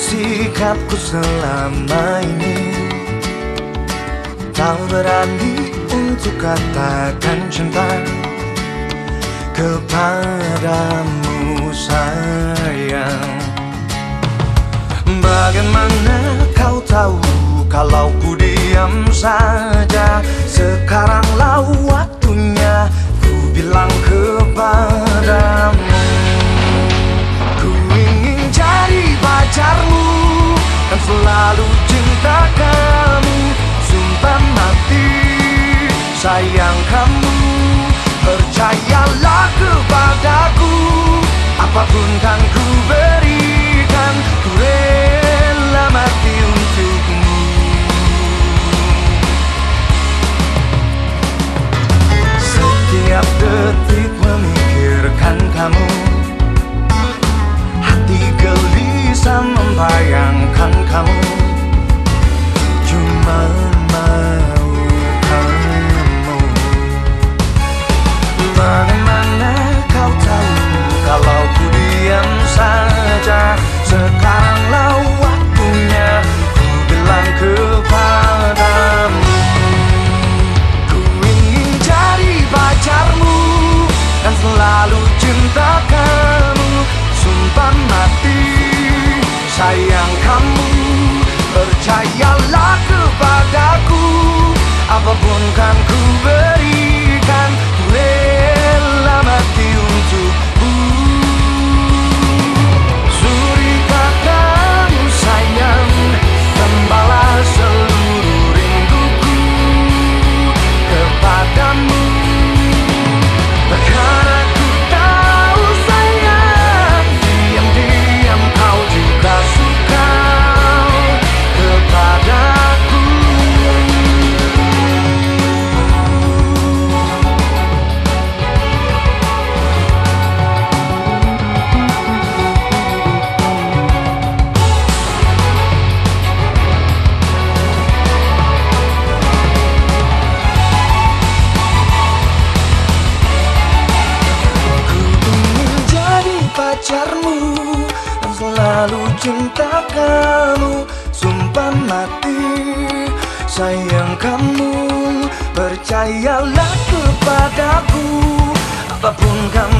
sikapku selama ini. Tak berani untuk katakan cinta Kepadamu sayang. Bagaimana kau tahu kalau ku diam saja? Sekaranglah selalu cinta kamu Sumpah mati. Sayang kamu Percayalah kepadaku. Apa pun kan ku pacarmu Dan selalu cinta kamu. Sumpah mati sayang kamu Percayalah kepadaku. Apa pun ku